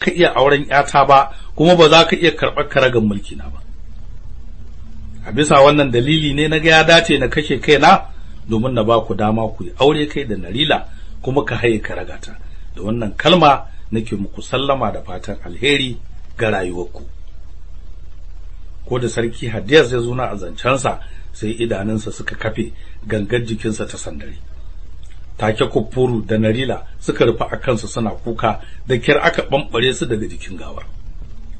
ka iya auren yata ba kuma ba za ka iya karɓar karagan mulki na ba. A bisa wannan dalili ne na ga ya dace na kashe kaina domin na ba ku dama ku yi aure kai da Narila kuma ka haye karagata da wannan kalma nake muku sallama da fatan alheri ga rayuwarku. Ko da sarki Hadiyas ya zo na azancansa sai idanunsa suka kafe gangar jikinsa ta sandare. Take kuffuru da Narila suka rufe a kansu suna kuka da kyar aka bambare su daga jikin gawar.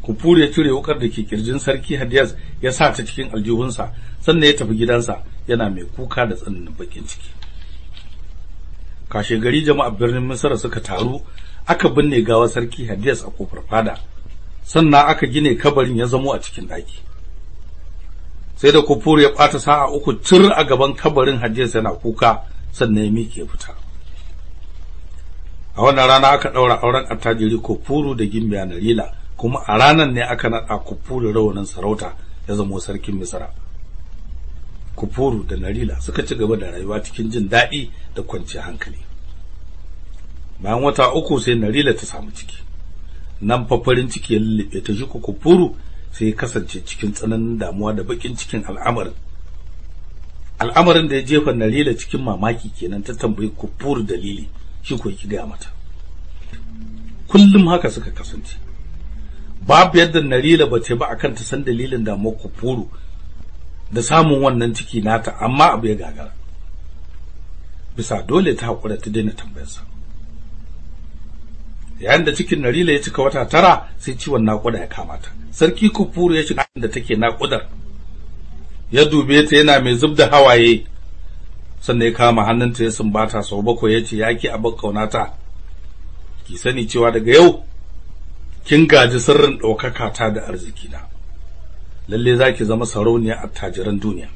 Kufuru ya cire wukar da ke ƙirjin sarki Hadiyas ya sa ta cikin aljihunsa sannan ya tafi gidansa yana mai kuka da tsananin bakin ciki. Kashe gari jama'a birnin Misra suka taru aka binne gawar sarki Hadiyas a ƙofar fada sannan aka gine kabarin ya zamo a cikin daki sai da Kufuru ya bata sa'a uku tur a gaban kabarin Hadiyas yana kuka sannan ya miƙe fita. A wannan rana aka daura auren attajiri Kufuru da Gimbiya Narila kuma a ranar ne aka naɗa Kufuru rawanin sarauta ya zama sarkin Misra Kufuru da Narila suka ci gaba da rayuwa cikin jin daɗi da kwanciyar hankali. Bayan wata uku sai Narila ta samu ciki. Nan fa farin ciki ya lullube ta shi Kufuru sai ya kasance cikin tsananin damuwa da bakin cikin al'amarin. Al'amarin da ya jefa Narila cikin mamaki kenan ta tambayi Kufuru dalili shi ko ki gaya mata. Kullum haka suka kasance. Babu yadda Narila ba ta ba akan ta san dalilin da Kufuru da samun wannan ciki nata amma abu ya gagara. Bisa dole ta hakura ta daina tambayarsa. Yayin da cikin Narila ya cika wata tara sai ciwon naƙuda ya kama ta. Sarki Kufuru ya shiga inda take naƙudar. Ya dube ta yana mai zub da hawaye. Sannan ya kama hannunta ya sumbata sau bakwai ya ce ya ki abin kaunata ki sani cewa daga yau kin gaji sirrin ɗaukaka ta da arziki na lalle zaki zama sarauniya attajiran duniya.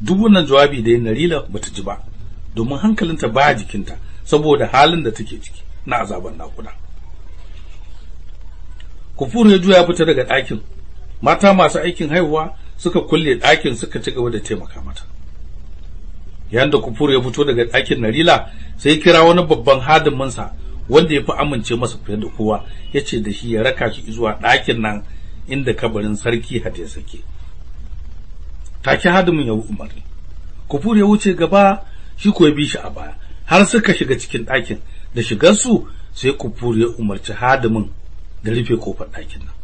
Duk wannan jawabi da Narila bata ji ba domin hankalinta baya jikinta saboda halin da take ciki na azaban nakuda Kufuru ya juya fita daga ɗakin. Mata masu aikin haihuwa suka kulle ɗakin suka ci gaba da taimaka mata. Yayin da Kufuru ya fito daga ɗakin Narila sai kira wani babban hadiminsa wanda ya fi amince masa fiye da kowa ya ce da shi ya raka shi zuwa ɗakin nan inda kabarin sarki hade sake take hadimin ya umarni. Kufur ya wuce gaba shi ko ya bi shi a baya har suka shiga cikin ɗakin. Da shigar su sai kufur ya umarci hadimin da rufe ƙofar ɗakin nan.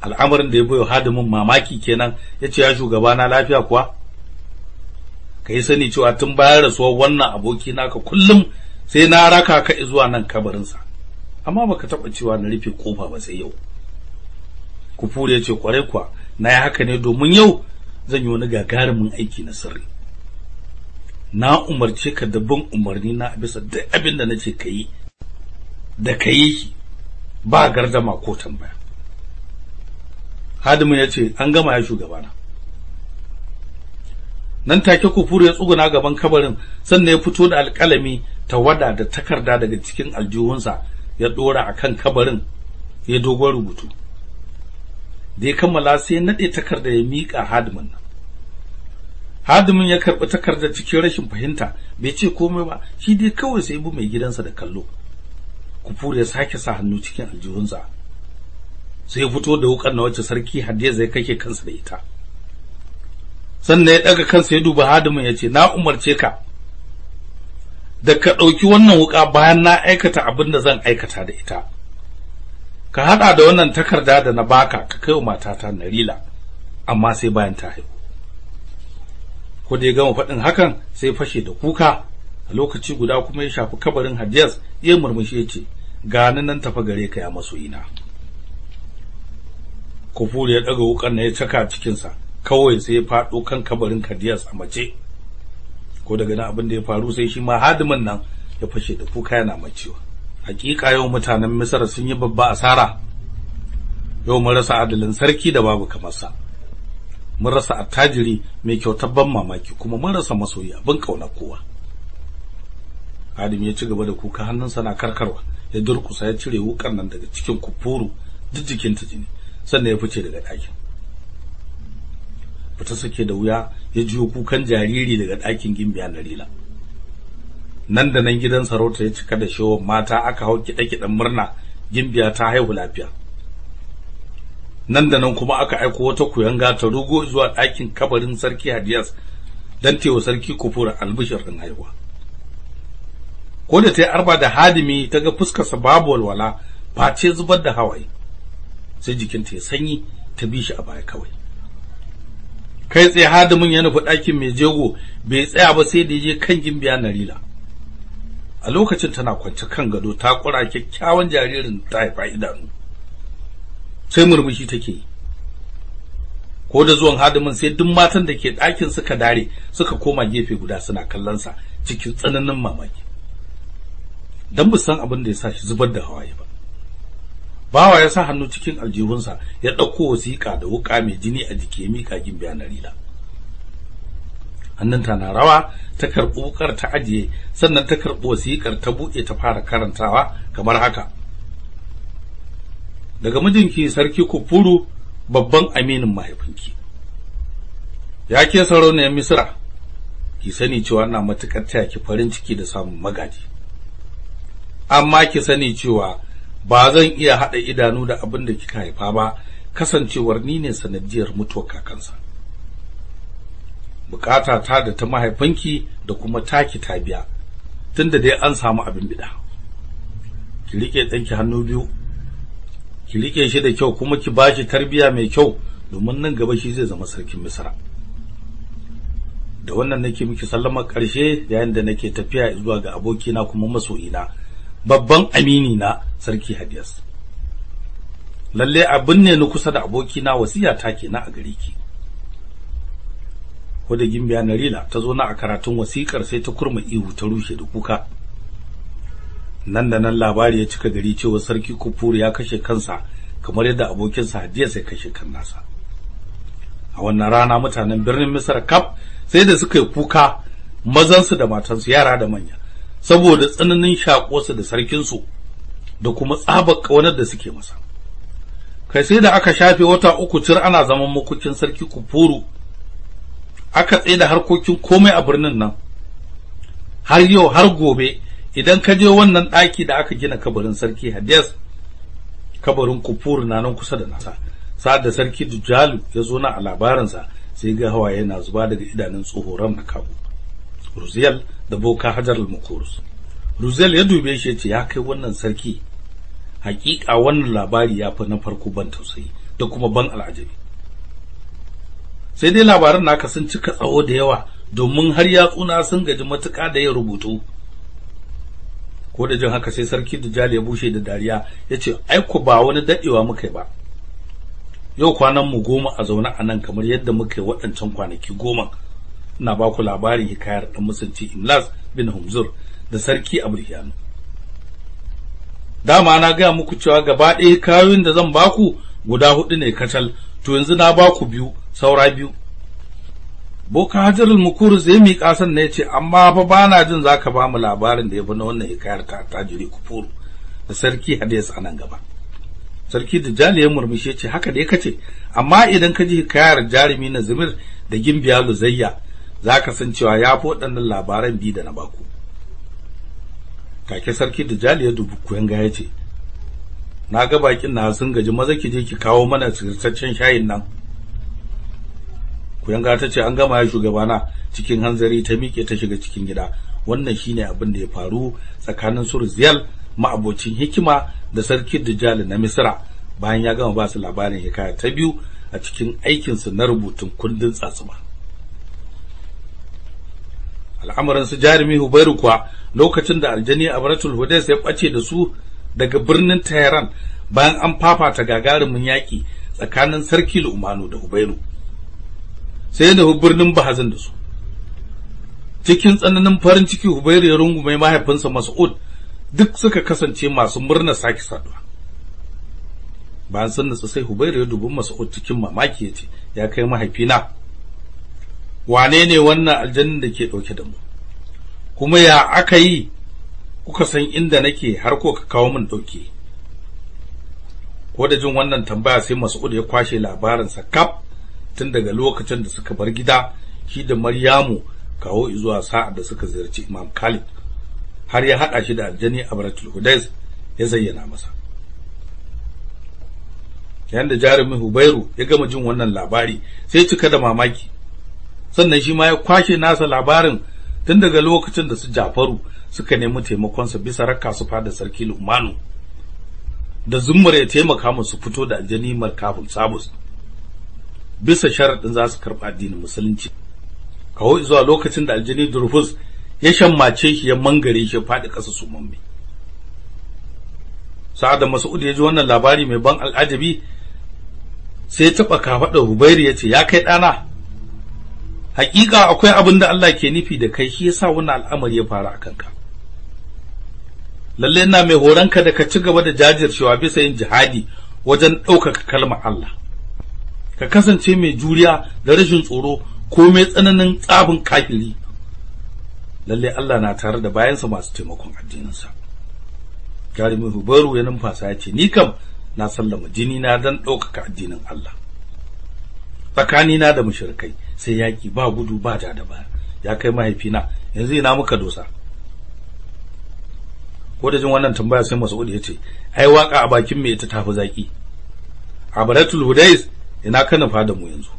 Al'amarin da ya bayo hadimin mamaki kenan ya ce ya shugaba na lafiya kuwa? Ka yi sani cewa tun bayan rasuwar wannan aboki naka kullum sai na raka ka zuwa nan kabarinsa. Amma baka taba cewa na rufe ƙofa ba sai yau. Kufure ya ce ƙwarai kuwa na yi haka ne domin yau zan yi wani gagarumin aiki na sirri. Na umarce ka da bin umarni na bisa duk abin da nace ka yi da ka yi ba gardama ko tambaya. Hadimin ya ce an gama ya shugabana. Nan take kufuru ya tsuguna gaban kabarin sannan ya fito da alƙalami tawada da takarda daga cikin aljihunsa ya dora akan kabarin ya dogon rubutu. Da ya kammala sai ya nade takarda ya mika hadimin nan. Hadimin ya karɓi takarda cikin rashin fahimta bai ce komai ba shi dai kawai sai bu mai gidansa da kallo. Kufuru ya sake sa hannu cikin aljihunsa. Sai fito da wukan na wacce sarki hadiya zai kake kansa da ita. Sannan ya daga kansa ya duba hadimin ya ce na umarce ka da ka ɗauki wannan wuka bayan na aikata abin da zan aikata da ita. Ka haɗa da wannan takarda da na baka ka kai wa matata Narila amma sai bayan ta haihu. Ko da ya gama faɗin hakan sai fashe da kuka. A lokaci guda kuma ya shafi kabarin Hadiyas ya murmushi ya ce ga nan tafa gare ka ya masoyina. Kufuru ya ɗaga wukan na ya caka cikinsa kawai sai ya faɗo kan kabarin Hadiyas a mace. Ko daga nan abin da ya faru sai shi ma hadimin nan ya fashe da kuka yana macewa. Hakika yau mutanen Misra sun yi babba asara. Yau mun rasa adalin sarki da babu kamar sa mun rasa attajiri mai kyautar ban mamaki kuma mun rasa masoyi abin ƙauna kowa. Hadim ya ci gaba da kuka hannunsa na karkarwa ya durkusa ya cire wukan nan daga cikin kufuru duk jikinta jini. Sannan ya fice daga ɗakin. Fita sake da wuya ya jiyo kukan jariri daga ɗakin gimbiya Narila nan da nan gidan sarauta ya cika da shawar mata aka hau kiɗe-kiɗen murna gimbiya ta haihu lafiya. Nan da nan kuma aka aiko wata kuyanga ta rugo zuwa ɗakin kabarin sarki hadiyas don tewa sarki kufura albishir ɗin haihuwa. Ko da ta yi arba da hadimi ta ga fuskarsa babu walwala face zubar da hawaye. Sai jikinta ya sanyi ta bi shi a baya kawai. Kai tsaye hadimin ya nufi ɗakin mai jego bai tsaya ba sai da je kan gimbiya narila. A lokacin tana kwance kan gado ta kura kyakkyawan jaririn ta haifa idanu. Sai murmushi take yi. Ko da zuwan hadimin sai duk matan da ke ɗakin suka dare suka koma gefe guda suna kallon sa cikin tsananin mamaki. Dan bu san abin da ya sa shi zubar da hawaye ba. Bawa ya sa hannu cikin aljihunsa ya ɗauko wasiƙa da wuƙa mai jini a jiki gimbiya na rida hannunta na rawa ta karɓi wuƙar ta ajiye sannan ta karɓi wasiƙar ta buɗe ta fara karantawa kamar haka. Daga mijinki sarki kufuru babban aminin mahaifinki. Ya ke sarauniyar misira ki sani cewa ina matuƙar taya ki farin ciki da samun magaji. Amma ki sani cewa ba zan iya haɗa idanu da abin da kika haifa ba kasancewar ni ne sanadiyar mutuwar kakansa. Bukata ta da ta mahaifinki da kuma taki ta biya tunda dai an samu abin bida ki riƙe ɗanki hannu biyu ki riƙe shi da kyau kuma ki bashi tarbiya mai kyau domin nan gaba shi zai zama sarkin misra da wannan nake miki sallamar ƙarshe yayin da nake tafiya zuwa ga abokina kuma masoyina. Babban amini na sarki hadiyas lalle abin ne ni kusa da abokina wasiya ta kenan a gare ki. Ko da gimbiya narila ta zo na a karatun wasikar sai ta kurma ihu ta rushe da kuka. Nan da nan labari ya cika gari cewa sarki kufuru ya kashe kansa kamar yadda abokinsa hadiya sai kashe kan nasa. A wannan rana mutanen birnin misar kaf sai da suka yi kuka mazansu da matansu yara da manya saboda tsananin shaƙosu da sarkinsu. Da kuma tsabar ƙaunar da suke masa. Kai sai da aka shafe wata uku cir ana zaman makokin sarki kufuru aka tsaye da harkokin komai a birnin nan. Har yau har gobe idan ka je wannan ɗaki da aka gina kabarin sarki Hadiyas kabarin kufuru na nan kusa da nasa. Sa'ad da sarki Dujalu ya zo na a labarinsa sai ga hawaye na zuba daga idanun tsohoron na kabu Ruziyal da Boka Hajar al-Mukurus Ruziyal ya dube shi ya ce ya kai wannan sarki hakika wannan labari ya fi na farko ban tausayi da kuma ban al'ajabi. Sai dai labaran naka sun cika tsawo da yawa domin har yatsuna sun gaji matuƙa da yin rubutu. Ko da jin haka sai sarki Dujjal ya bushe da dariya ya ce aiko ba wani daɗewa muka ba. Yau kwanan mu goma a zaune a nan kamar yadda muka yi waɗancan kwanaki goma. Ina ba ku labarin hikayar ɗan musulci Imlas bin Humzur da sarki Abrihanu dama na gaya muku cewa gaba ɗaya kayoyin da zan baku guda huɗu ne kacal. To yanzu na baku biyu saura biyu. Boka hajarul mukuru zai miƙa san ne ce amma fa bana jin zaka ba mu labarin da ya fi na wannan hikayar ta tajiri kufuru da sarki hadis a nan gaba. Sarki da jali ya murmushe ce haka dai kace amma idan ka ji hikayar jarumi na zumir da gimbiya luzayya zaka san cewa ya fi waɗannan labaran bi da na baku. Kake sarki da jali ya dubi kuyanga ya ce na ga bakin na sun gaji maza ki je ki kawo mana sirtaccen shayin nan. Kuyanga ta ce an gama ya shugabana cikin hanzari ta miƙe ta shiga cikin gida. Wannan shine abin da ya faru tsakanin surziyal ma'abocin hikima da sarki Dajjal na Misra bayan ya gama ba su labarin hikaya ta biyu a cikin aikinsu na rubutun kundin tsatsuma al'amuran su jarumi Hubairu kuwa lokacin da aljani Abratul Hudais ya bace da su daga birnin Tehran bayan an fafata gagarumin yaƙi tsakanin sarki Lumanu da Hubairu. Sai da birnin Bahazin da su. Cikin tsananin farin ciki Hubairu ya rungume mahaifinsa Mas'ud duk suka kasance masu murna sake saduwa. Bayan sun nutsu sai Hubairu ya dubi Mas'ud cikin mamaki ya ce ya kai mahaifina wane ne wannan aljannin da ke ɗauke da mu? Kuma ya aka yi kuka san inda nake har ko ka kawo min ɗauke? Ko da jin wannan tambaya sai Mas'ud ya kwashe labarinsa kaf tun daga lokacin da suka bar gida shi da Maryamu kawo zuwa sa'ad da suka ziyarci Imam Khalid har ya haɗa shi da aljani a baratul hudais ya zayyana masa. Yanda jarumin hubairu ya gama jin wannan labari sai cika da mamaki. Sannan shi ma ya kwashe nasa labarin tun daga lokacin da su jafaru suka nemi taimakonsa bisa rakka su fada sarki lumanu da zummar ya taimaka musu fito da aljani markabul sabus. Bisa sharaɗin za su karɓi addinin musulunci. Kawo zuwa lokacin da aljani durfus ya shammace shi ya mangare shi faɗi ƙasa su mamme sa'ad da mas'ud ya ji wannan labari mai ban al'ajabi sai ya taɓa kafaɗar hubairu ya ce ya kai ɗana hakika akwai abin da Allah ke nufi da kai shi yasa wannan al'amari ya faru a kanka. Lalle ina mai horonka da ka ci gaba da jajircewa bisa yin jihadi wajen ɗaukaka kalmar Allah. Ka kasance mai juriya da rashin tsoro ko mai tsananin tsabin kafiri. Lalle Allah na tare da bayansa masu taimakon addininsa. Jarumi hubaru ya numfasa ya ce ni kam na sallama jini na dan ɗaukaka addinin Allah. Tsakanina da mushrikai sai yaki ba gudu ba ja da baya. Ya kai mahaifina yanzu ina muka dosa? Ko da jin wannan tambaya sai Mas'ud ya ce ai waƙa a bakin me ita tafi zaki a baratul hudais ina kana fada mu yanzu?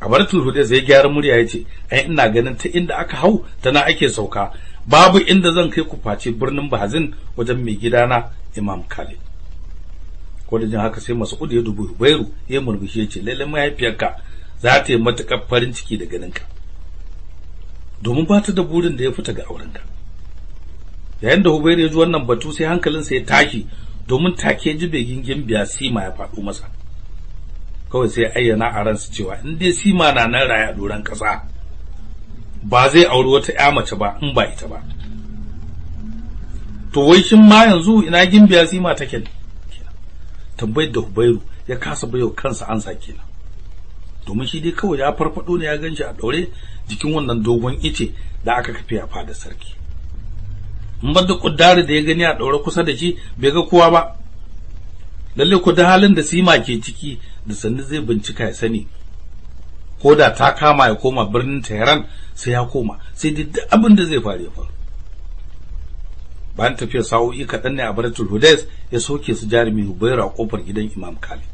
A baratul hudais ya gyara murya ya ce ai ina ganin ta inda aka hau tana ake sauka. Babu inda zan kai ku face birnin Bahazin wajen mai gidana Imam Khalid. Ko da jin haka sai Mas'ud ya dubi Hubairu ya murmushi ya ce lalle mahaifiyarka za ta yi matuƙar farin ciki da ganinka. Domin ba ta da burin da ya fita ga aurenka. Yayin da Hubairu ya ji wannan batu sai hankalinsa ya tashi domin take ji begin gimbiya Sima ya faɗo masa. Kawai sai ayyana a ransa cewa in dai Sima na nan raye a doron ƙasa ba zai auri wata ƴa mace ba in ba ita ba. To wai shin ma yanzu ina gimbiya Sima take? Tambayar da Hubairu ya kasa bayo kansa ansa kenan. Domin shi dai kawai ya farfado ne ya gan shi a daure jikin wannan dogon ice da aka kafe a fada sarki. In ban da kuddari da ya gani a daure kusa da shi bai ga kowa ba. Lalle ku da halin da Sima ke ciki da sannu zai bincika ya sani. Ko da ta kama ya koma birnin Tehran sai ya koma. Sai dai duk abin da zai faru ya faru. Bayan tafiyar sa'o'i kaɗan ne a baratul hudais ya soke su jarumi hubairu a ƙofar gidan imam khalid.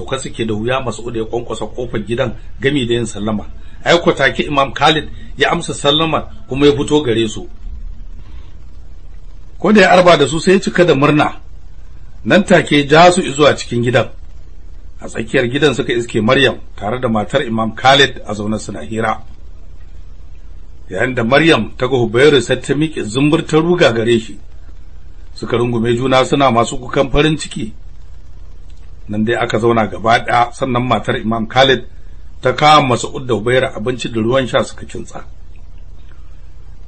Sauka suke da wuya mas'ud ya kwankwasa ƙofar gidan gami da yin sallama. Aiko take imam khalid ya amsa sallama kuma ya fito gare su. Ko da ya arba da su sai ya cika da murna. Nan take ja su zuwa cikin gidan. A tsakiyar gidan suka iske maryam tare da matar imam khalid a zaune suna hira. Yayin da Maryam ta ga Hubairu sai ta miƙe zumbur ta ruga gare shi. Suka rungume juna suna masu kukan farin ciki. Nan dai aka zauna gaba ɗaya sannan matar Imam Khalid ta kawo Mas'ud da Hubairu abinci da ruwan sha suka kintsa.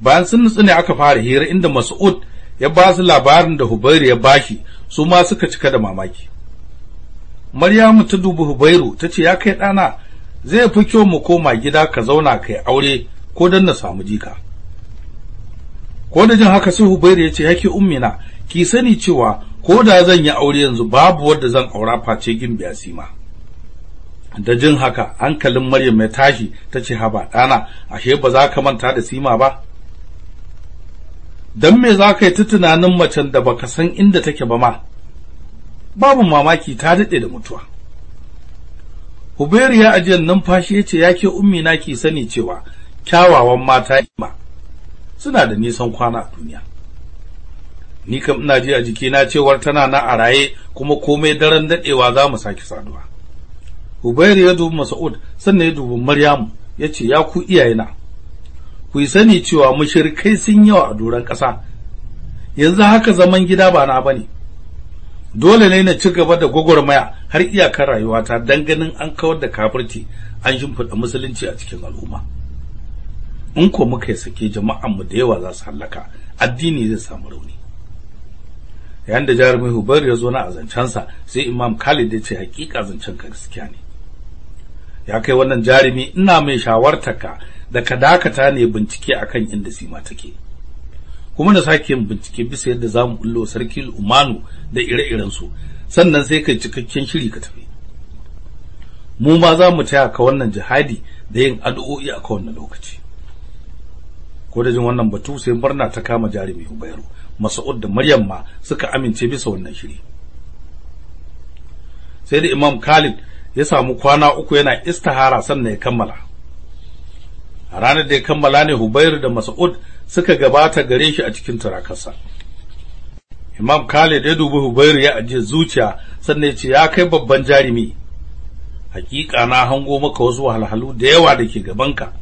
Bayan sun nutsu ne aka fara hira inda Mas'ud ya ba su labarin da Hubairu ya bashi su ma suka cika da mamaki. Maryamu ta dubi Hubairu ta ce ya kai ɗana zai fi kyau mu koma gida ka zauna kai aure ko don na samu jika. Ko da jin haka sai Hubairu ya ce yake ummina ki sani cewa ko da zan yi aure yanzu babu wanda zan aura face gimbiya sima. Da jin haka hankalin Maryam ya tashi ta ce haba ɗana ashe ba za ka manta da sima ba? Dan me za ka yi ta tunanin macen da baka san inda take ba ma? Babu mamaki ta daɗe da mutuwa. Hubairu ya ajiyar numfashi ya ce yake ummina ki sani cewa kyawawan mata ima suna da nisan kwana a duniya. Ni kam ina ji a jikina cewar tana na a raye kuma komai daren dadewa za mu sake saduwa. Hubairu ya dubi Mas'ud sannan ya dubi Maryamu ya ce ya ku iyayena ku yi sani cewa mushrikai sun yawa a doron ƙasa. Yanzu haka zaman gida ba na ba ne dole ne na ci gaba da gwagwarmaya har iyakar rayuwata dan ganin an kawar da kafirci an shimfiɗa musulunci a cikin al'umma. In ko muka yi sake jama'an mu da yawa za su hallaka addini zai samu rauni. Yayin da jarumi Hubar ya zo na azancansa sai Imam Khalid ya ce hakika zancen ka gaskiya ne. Ya kai wannan jarumi ina mai shawartarka da ka dakata ne bincike akan inda sima take. Kuma da sake bincike bisa yadda za mu bullo sarki Umanu da ire-iren su sannan sai kai cikakken shiri ka tafi. Mu ma za mu taya ka wannan jihadi da yin addu'o'i a wannan lokaci. Ko da jin wannan batu sai murna ta kama jarumi Hubairu. Mas'ud da Maryam ma suka amince bisa wannan shiri. Sai da Imam Khalid ya samu kwana uku yana istihara sannan ya kammala. A ranar da ya kammala ne Hubairu da Mas'ud suka gabata gare shi a cikin turakarsa. Imam Khalid ya dubi Hubairu ya ajiye zuciya sannan ya ce ya kai babban jarumi hakika na hango maka wasu wahalhalu da yawa da ke gabanka.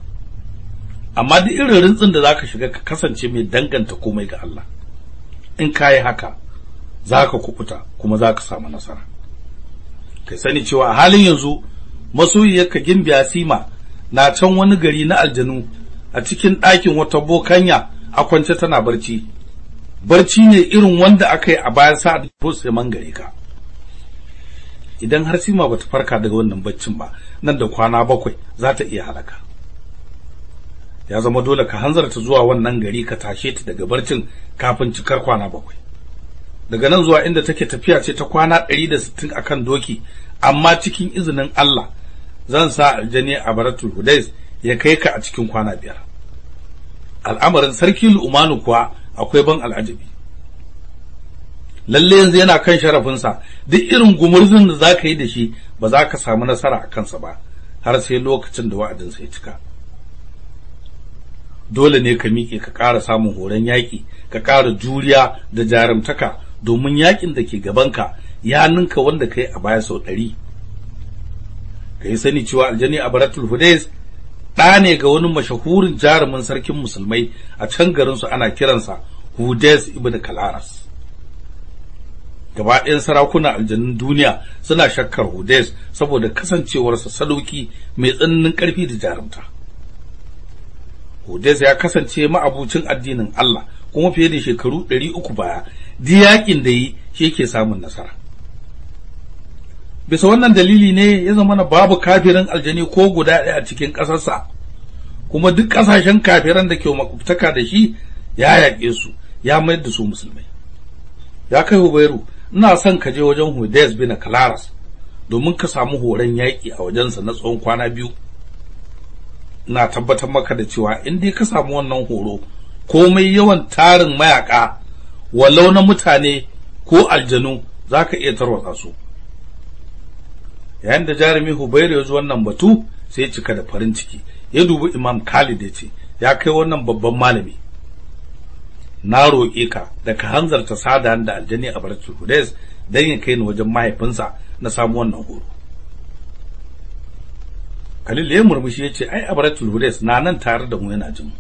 Amma duk irin rintsin da zaka shiga ka kasance mai danganta komai ga Allah. In kayi haka zaka kukuta kuma zaka samu nasara. Kai sani cewa a halin yanzu masoyiyarka Gimbiya Sima na can wani gari na aljanu a cikin ɗakin wata bokanya a kwance tana barci. Barci ne irin wanda aka yi a bayan sa'ad sai mangare ka. Idan har Sima bata farka daga wannan baccin ba nan da kwana bakwai za ta iya halaka. Ya zama dole ka hanzarta zuwa wannan gari ka tashe ta daga barcin kafin cikar kwana bakwai. Daga nan zuwa inda take tafiya ce ta kwana 160 akan doki amma cikin izinin Allah zan sa aljani a baratul hudais ya kai ka a cikin kwana biyar. Al'amarin sarki lu'umanu kuwa akwai ban al'ajabi. Lalle yanzu yana kan sharafinsa duk irin gumurzun da zaka yi da shi ba za ka samu nasara a kansa ba har sai lokacin da wa'adinsa ya cika. Dole ne ka miƙe ka ƙara samun horon yaƙi ka ƙara juriya da jarumtaka domin yaƙin da ke gabanka ya ninka wanda kai a baya sau ɗari. Ka yi sani cewa aljani a baratul hudais ɗa ne ga wani mashahurin jarumin sarkin musulmai a can garinsu ana kiransa hudais ibn kalaras. Gaba ɗayan sarakunan aljanun duniya suna shakkar hudais saboda kasancewarsa sadauki mai tsananin ƙarfi da jarumta. Hudais ya kasance ma'abucin addinin Allah kuma fiye da shekaru ɗari uku baya, di yaƙin da yi shi yake samun nasara. Bisa wannan dalili ne ya zama na babu kafirin aljani ko guda ɗaya a cikin ƙasarsa, kuma duk ƙasashen kafiran da ke makwabtaka da shi ya yaƙe su, ya mayar da su musulmai. Ya kai Hubairu, ina son ka je wajen Hudais bin Kalaras domin ka samu horon yaƙi a wajensa na tsawon kwana biyu. Na tabbatar maka da cewa in dai ka samu wannan horo komai yawan tarin mayaka walau na mutane ko aljanu za ka iya tarwatsa su. Yayin da jarumi hubairu ya zo wannan batu sai cika da farin ciki. Ya dubi imam khalid ya ce ya kai wannan babban malami na roƙe ka da ka hanzarta sada da aljani a barci hudais don ya kai ni wajen mahaifinsa na samu wannan horo. Khalil ya murmushi ya ce ai Abratul Hudais na nan tare da mu yana jin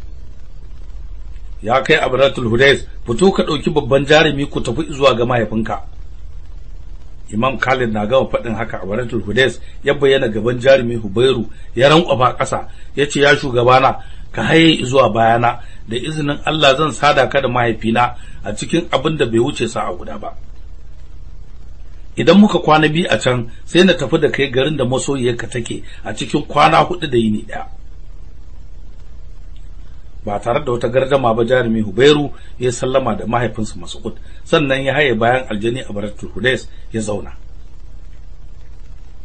ya kai Abratul Hudais fito ka ɗauki babban jarumi ku tafi zuwa ga mahaifinka. Imam Khalid na gama faɗin haka Abratul Hudais ya bayyana gaban jarumi Hubairu ya rankwafa ƙasa ya ce ya shugabana ka haye zuwa bayana da izinin Allah zan sada ka da mahaifina a cikin abin da bai wuce sa'a guda ba. Idan muka kwana biyu a can sai na tafi da kai garin da masoyiyarka take a cikin kwana huɗu da yini ɗaya. Ba tare da wata gardama ba jarumi hubairu ya sallama da mahaifinsa mas'ud sannan ya haye bayan aljani a baratul hudais ya zauna.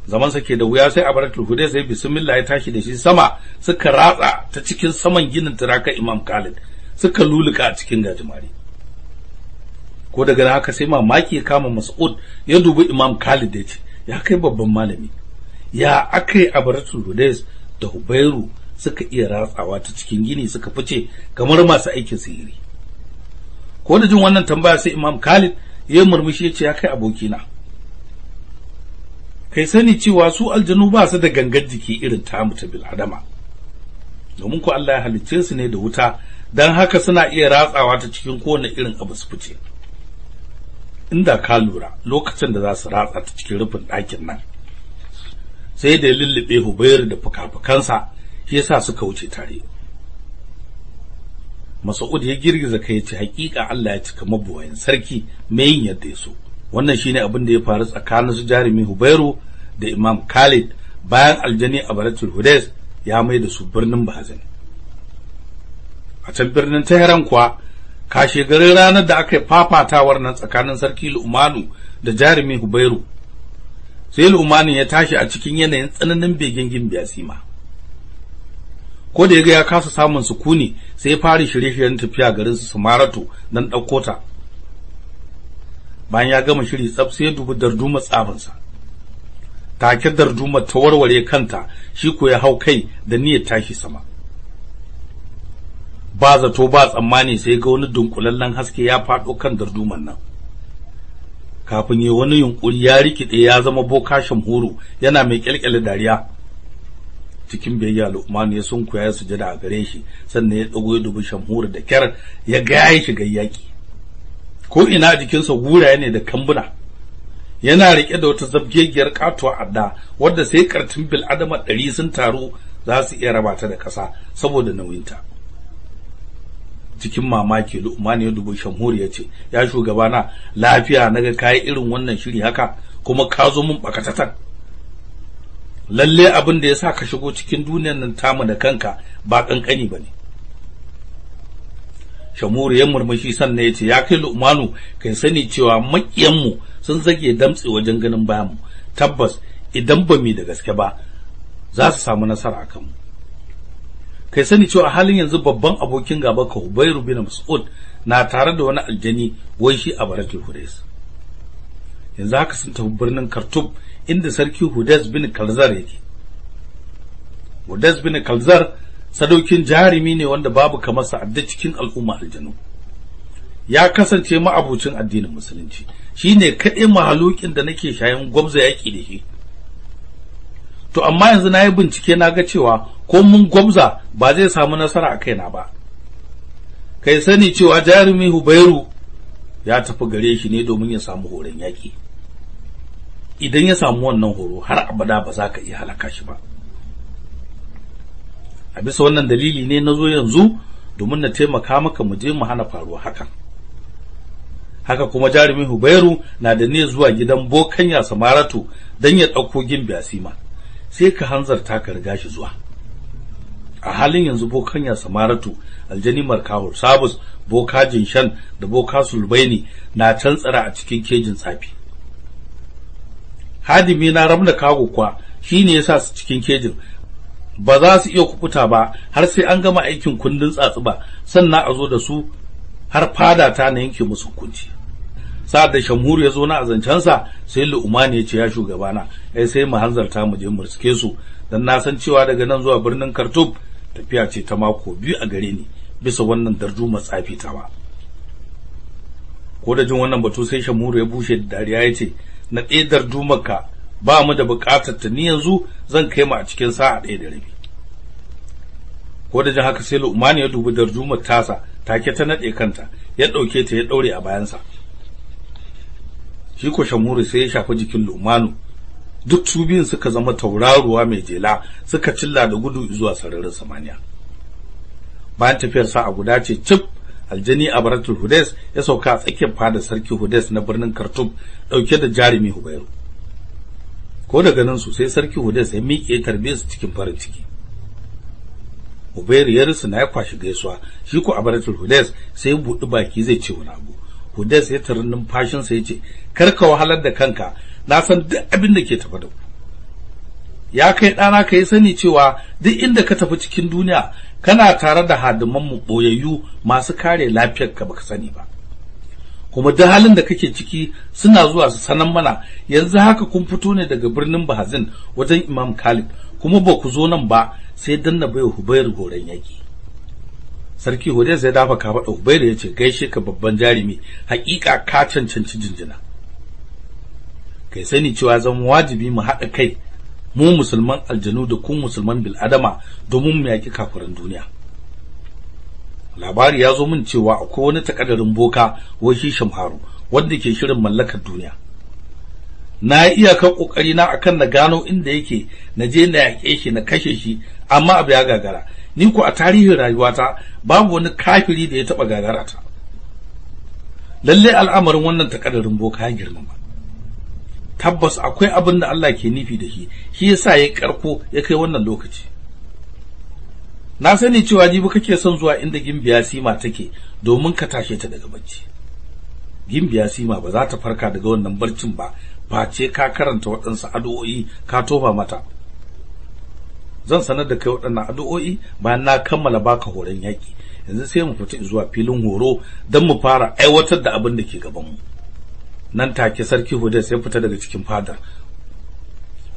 Zaman sa ke da wuya sai a baratul hudais sai bismillah ya tashi da shi sama suka ratsa ta cikin saman ginin turaka imam khalid suka luluka a cikin gajimare. Ko daga haka sai mamaki kama Mas'ud ya dubi Imam Khalid ya ce ya kai babban malami ya akai Abratul Hudais da Hubairu suka iya ratsawa ta cikin gini suka fice kamar masu aikin sihiri? Ko da jin wannan tambaya sai Imam Khalid ya murmushi ya ce ya kai abokina kai sani cewa su aljanu ba su da gangar jiki irin tamu ta bil adama domin ko Allah ya halicce su ne da wuta dan haka suna iya ratsawa ta cikin kowane irin abu su fice. Inda ka lura lokacin da za su ratsa ta cikin rufin ɗakin nan sai da lullube hubayar da fuka-fukansa shi yasa suka wuce tare. Mas'ud ya girgiza kai ce hakika Allah ya cika mabuwayin sarki mai yin yadda ya so? Wannan shine abin da ya faru tsakanin su jarumi Hubairu da Imam Khalid bayan aljani a Baratul Hudais ya mai da su birnin Bahazin a can birnin Tehran kuwa kashe garin ranar da aka fafatawar nan tsakanin sarki Lu'manu da jarumi Hubairu. Sai Lu'manu ya tashi a cikin yanayin tsananin begen Gimbiya Sima. Ko da yaga ya kasa samun sukuni sai ya fara shirye-shiryen tafiya garin su Samaratu dan ɗauko ta. Bayan ya gama shiri tsaf sai ya dubi darduma tsabinsa. Take darduma ta warware kanta shi ko ya hau kai da niyyar tashi sama. Ba zato ba tsammani sai ga wani dunkulallen haske ya faɗo kan darduman nan. Kafin yi wani yunkuri ya rikide ya zama boka shamhuru yana mai kyalkyale dariya. Cikin biyayya Luqman ya sunkuya ya sujada a gare shi sannan ya dago ya dubi da kyar ya ga ya shiga yaki ko ina jikinsa guraye ne da kambuna. Yana riƙe da wata zabgegiyar katuwa adda wadda sai kartin bil adama ɗari sun taru za su iya raba ta da ƙasa saboda nauyinta. Cikin mamaki Lu'man ya dubi Shamhuri ya ce ya shugabana lafiya na ga kai irin wannan shiri haka kuma ka zo mun bakatatan lalle abin da yasa ka shigo cikin duniyar nan tamu da kanka ba kankani ba ne Shamhuri ya murmushi sannan ya ce ya kai Lu'manu kai sani cewa makiyan mu sun zage damtse wajen ganin bayan mu tabbas idan ba mu da gaske ba za su samu nasara akan mu kai sani cewa halin yanzu babban abokin gaba ka Ubairu bin Mas'ud na tare da wani aljani wai shi a Baratul Hudais yanzu haka sun tafi birnin Khartoum inda sarki Hudais bin Kalzar yake. Hudais bin Kalzar sadaukin jarumi ne wanda babu kamar sa adda cikin al'umma aljanu. Ya kasance ma'abucin addinin musulunci. Shine kaɗai mahalukin da nake shayin gwamza yaki da shi. To amma yanzu na yi bincike na ga cewa ko mun gwamza ba zai samu nasara a kaina ba. Kai sani cewa jarumi hubairu ya tafi gare shi ne domin ya samu horon yaƙi idan ya samu wannan horo har abada ba za ka iya halaka shi ba. A bisa wannan dalili ne na zo yanzu domin na taimaka maka mu je mu hana faruwa hakan. Haka kuma jarumi hubairu na da ne zuwa gidan bokanya samaratu don ya ɗauko gimbiya sima sai ka hanzarta ka riga shi zuwa. A halin yanzu bokanya samaratu aljani markahur sabus boka jinshan da boka sulbaini na can tsara a cikin kejin tsafi. Hadimi na ramna kago kwa shine yasa su cikin kejin. Ba za su iya kukuta ba har sai an gama aikin kundin tsatsuba sannan a zo da su har fada ta na yanke musu hukunci. Sa'ad da shamhur ya zo na azancansa sai lu'umani ya ce ya shugabana ai sai mu hanzarta mu je mu riske su dan na san cewa daga nan zuwa birnin Khartoum tafiya ce ta mako biyu a gare ni bisa wannan darduma tsafi tawa. Ko da jin wannan batu sai shamhur ya bushe da dariya ya ce na ɗaya dardumarka ba mu da buƙatar ta ni yanzu zan kai mu a cikin sa'a ɗaya da rabi. Ko da jin haka sai lu'umani ya dubi dardumar tasa take ta naɗe kanta ya ɗauke ta ya ɗaure a bayansa. Shi ko shamuru sai ya shafi jikin lumanu duk su biyun suka zama tauraruwa mai jela suka cilla da gudu zuwa sararin samaniya. Bayan tafiyar sa a guda ce cif aljani a baratul hudes ya sauka a tsakiyar fadar sarki hudes na birnin khartoum ɗauke da jarumi hubairu. Ko daga nan su sai sarki hudes ya miƙe tarbe su cikin farin ciki. Hubairu ya rusu na ya kwashi gaisuwa shi ko a baratul hudes sai ya buɗi baki zai ce wani abu. Hudes ya tarin numfashinsa ya ce, Kar ka wahalar da kanka, na san duk abin da ke tafa da ku. Ya kai ɗana ka yi sani cewa duk inda ka tafi cikin duniya kana tare da hadimanmu ɓoyayyu masu kare lafiyarka baka sani ba. Kuma duk halin da kake ciki suna zuwa su sanan mana yanzu haka kun fito ne daga birnin Bahazin wajen Imam Khalid kuma ba ku zo nan ba sai dan na bai Hubairu horon yaki. sarki Hudayz ya dafa ka faɗa Ubayda ya ce gaishe ka babban jarumi hakika ka cancanci jinjina kai sani cewa zan wajibi mu haɗa kai mu musulman aljanu da ku musulman bil'adama domin mu yaki kafirin duniya. Labari ya zo min cewa akwai wani takadarin boka wai shi shamharu wanda ke shirin mallakar duniya. Na yi iyakar ƙoƙari na akan na gano inda yake na je na yaƙe shi na kashe shi amma abu ya gagara. Ni ko a tarihin rayuwata babu wani kafiri da ya taba gagara ta lalle al'amarin wannan takadarin boka ya girmama. Tabbas akwai abin da Allah ke nufi da shi shi yasa ya karko ya kai wannan lokaci. Na sani cewa jibi kake son zuwa inda gimbiya sima take domin ka tashe ta daga bacci. Gimbiya sima ba za ta farka daga wannan barcin ba face ka karanta waɗansu addu'o'i ka tofa mata. Zan sanar da kai waɗannan addu'o'i bayan na kammala baka horon yaƙi. Yanzu sai mu fita zuwa filin horo don mu fara aiwatar da abin da ke gabanmu. Nan take sarki Hudes ya fita daga cikin fadar.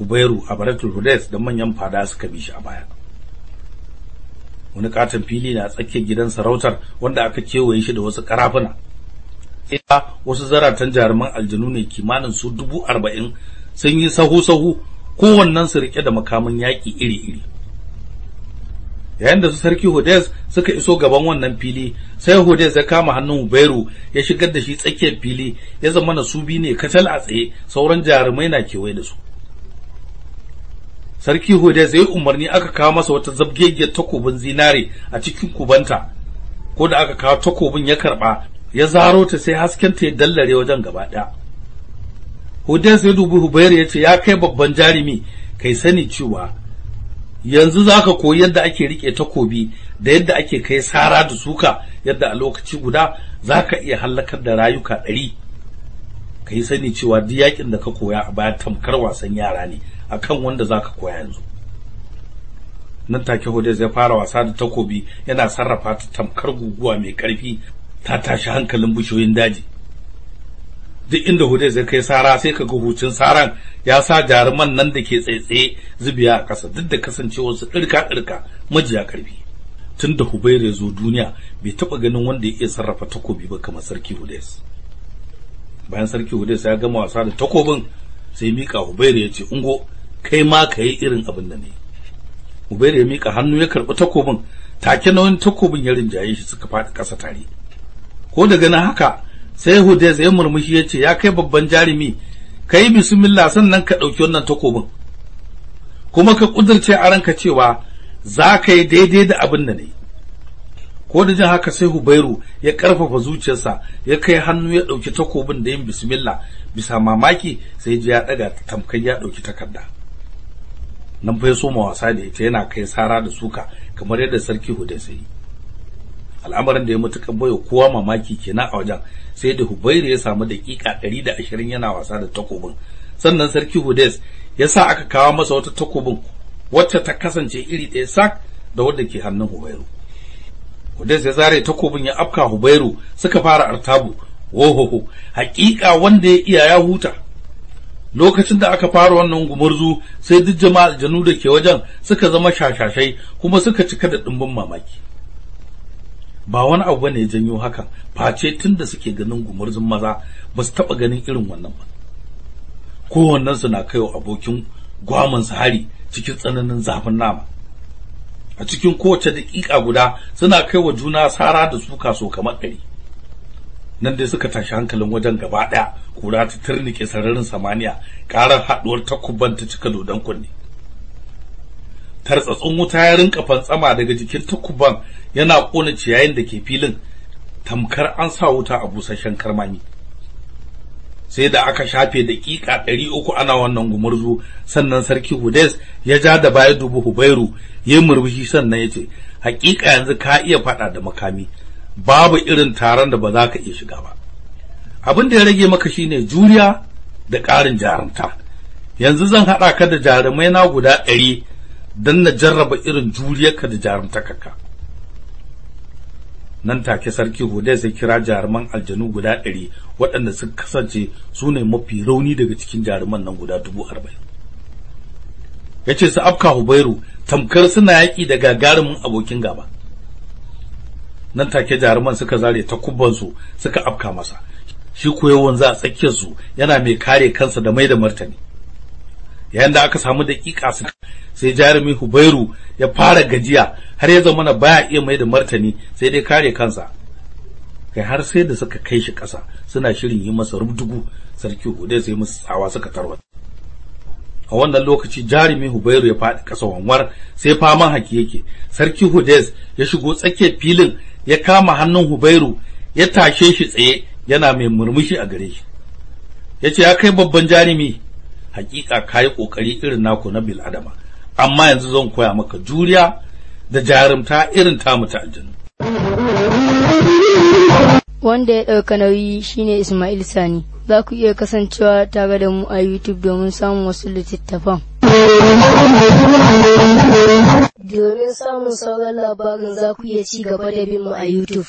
Ubairu a Baratul Hudes da manyan fada suka bi shi a baya. Wani katon fili na tsakiyar gidan sarautar wanda aka kewaye shi da wasu karafuna. Ita wasu zaratan jaruman aljanu ne kimanin su dubu arba'in sun yi sahu-sahu kowannen su riƙe da makamin yaƙi iri-iri. Yayin da su sarki Hudes suka iso gaban wannan fili sai Hudes ya kama hannun Hubairu ya shigar da shi tsakiyar fili ya zama na su bi ne kacal a tsaye sauran jarumai na kewaye da su. Sarki Hudes ya yi umarni aka kawo masa wata zabgegiyar takobin zinare a cikin kubanta ko da aka kawo takobin ya karɓa ya zaro ta sai haskenta ya dallare wajen gaba ɗaya. Hudes ya dubi Hubairu ya ce ya kai babban jarumi kai sani cewa yanzu za ka koyi yadda ake riƙe takobi da yadda ake kai sara da suka yadda a lokaci guda za ka iya hallakar da rayuka ɗari. Ka yi sani cewa duk yaƙin da ka koya a baya tamkar wasan yara ne akan wanda za ka koya yanzu. Nan take Hodez ya fara wasa da takobi yana sarrafa ta tamkar guguwa mai ƙarfi ta tashi hankalin bishiyoyin daji. Duk inda Hodez ya kai sara sai ka ga hucin saran ya sa jaruman nan da ke tsaitsaye zubiya a ƙasa. Duk da kasancewar su ɗirka ɗirka majiya ƙarfi. Tun da Hubairu ya zo duniya bai taɓa ganin wanda ya iya sarrafa takobi ba kamar sarki Hodez bayan sarki Hodez ya gama wasa da takobin sai mika Hubairu ya ce ungo kai ma ka yi irin abin da ne. Hubairu ya mika hannu ya karɓi takobin. Take na wani takobin ya rinjaye shi suka faɗi ƙasa tare. Ko daga nan haka sai Hudez ya murmushi ya ce ya kai babban jarumi ka yi bismillah sannan ka ɗauki wannan takobin. Kuma ka ƙudurce a ranka cewa za ka yi daidai da abin da ne ko da jin haka sai Hubairu ya ƙarfafa zuciyarsa ya kai hannu ya ɗauki takobin da yin bismillah. Bisa mamaki sai ji ya ɗaga tamkar ya ɗauki takarda. Nan fa ya soma wasa da ita yana kai sara da suka kamar yadda sarki Hudez ya yi. Al'amarin da ya matuƙar baiwa kowa mamaki kenan a wajen. Sai da Hubairu ya samu daƙiƙa ɗari da ashirin yana wasa da takobin. Sannan sarki Hudes ya sa aka kawo masa wata takobin wacce ta kasance iri ɗaya sak da wadda ke hannun Hubairu. Hudes ya zare takobin ya afka Hubairu suka fara artabu. Wohoho haƙiƙa wanda ya iya ya huta. Lokacin da aka fara wannan gumurzu sai duk jama'a aljanu da ke wajen suka zama shashashai kuma suka cika da ɗimbin mamaki. Ba wani abu ba ne ya janyo hakan face tun da suke ganin gumurzun maza ba su taɓa ganin irin wannan ba. Kowannen su na kaiwa abokin gwaman hari cikin tsananin zafin nama. A cikin kowace daƙiƙa guda suna kai wa juna sara da suka so kamar ɗari. Nan dai suka tashi hankalin wajen gaba ɗaya kura ta turnike sararin samaniya ƙarar haɗuwar takubban ta cika dodon kunne. Tartsatsun wuta ya rinka fantsama daga jikin takubban yana kona ciyayin da ke filin. Tamkar an sa wuta a busasshen karmami. Sai da aka shafe daƙiƙa ɗari uku ana wannan gumurzu. Sannan sarki Hudes ya ja da baya dubu Hubairu ya murmushi sannan ya ce haƙiƙa yanzu ka iya faɗa da makami. Babu irin taron da ba za ka iya shiga ba. Abin da ya rage maka shine juriya da ƙarin jarumta. Yanzu zan haɗa ka da jarumai na guda ɗari don na jarraba irin juriyarka da jarumtakarka. Nan take sarki Hude sai kira jaruman aljanu guda ɗari waɗanda suka kasance su ne mafi rauni daga cikin jaruman nan guda dubu arba'in. Ya ce su afka Hubairu tamkar suna yaƙi da gagarumin abokin gaba. Nan take jaruman suka zare takubbansu suka afka masa. Shi ko yawan za a tsakiyarsu yana mai kare kansa da mai da martani. Yayin da aka samu daƙiƙa su sai jarumi Hubairu ya fara gajiya har ya zama baya iya mai da martani sai dai kare kansa. Kai har sai da suka kai shi ƙasa suna shirin yi masa rubdugu sarki Hudai sai musu tsawa suka tarwata a wannan lokaci jarumi Hubairu ya faɗi ƙasa wanwar sai faman haki yake. Sarki Hudais ya shigo tsakiyar filin ya kama hannun Hubairu ya tashe shi tsaye yana mai murmushi a gare shi. Yace ya kai babban jarumi hakika kayi ƙoƙari irin naku na bil adama. Amma yanzu zan koya maka juriya da jarumta irin tamu ta aljanu. Wanda ya ɗauka nauyi shine Ismail Sani. Za ku iya kasancewa tare da mu a YouTube domin samun wasu littattafan. Domin samun sauran labarin za ku iya ci gaba da bin mu a YouTube.